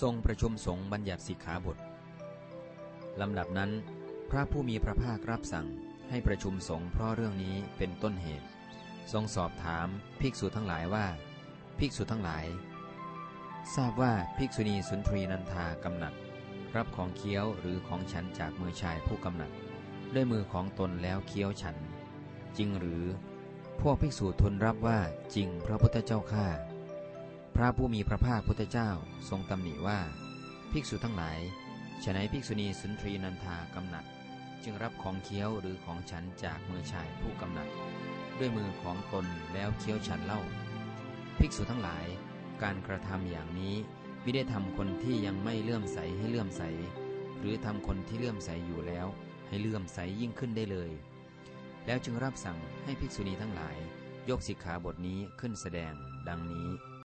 ทรงประชุมสงฆ์บัญญัติสิกขาบทลำดับนั้น พระผู้มีพระภาครับสั่งให้ประชุมสงฆ์เพราะเรื่องนี้เป็นต้นเหตุ ทรงสอบถามภิกษุทั้งหลายว่า ภิกษุทั้งหลาย ทราบว่าภิกษุณีสุนทรีนันทากำหนัด รับของเคี้ยวหรือของฉันจากมือชายผู้กำหนัด ด้วยมือของตนแล้วเคี้ยวฉัน จริงหรือ พวกภิกษุทูลรับว่าจริงพระพุทธเจ้าข้า พระผู้มีพระภาคพุทธเจ้าทรงตำหนิว่า ภิกษุทั้งหลายฉนัยภิกษุณีสุนทรีนันทากำหนัด จึงรับของเคี้ยวหรือของฉันจากมือชายผู้กำหนัด ด้วยมือของตนแล้วเคี้ยวฉันเล่า ภิกษุทั้งหลาย การกระทำอย่างนี้ไม่ได้ทำคนที่ยังไม่เลื่อมใสให้เลื่อมใส หรือทำคนที่เลื่อมใสอยู่แล้ว ให้เลื่อมใสยิ่งขึ้นได้เลย แล้วจึงรับสั่งให้ภิกษุณีทั้งหลาย ยกสิกขาบทนี้ขึ้นแสดงดังนี้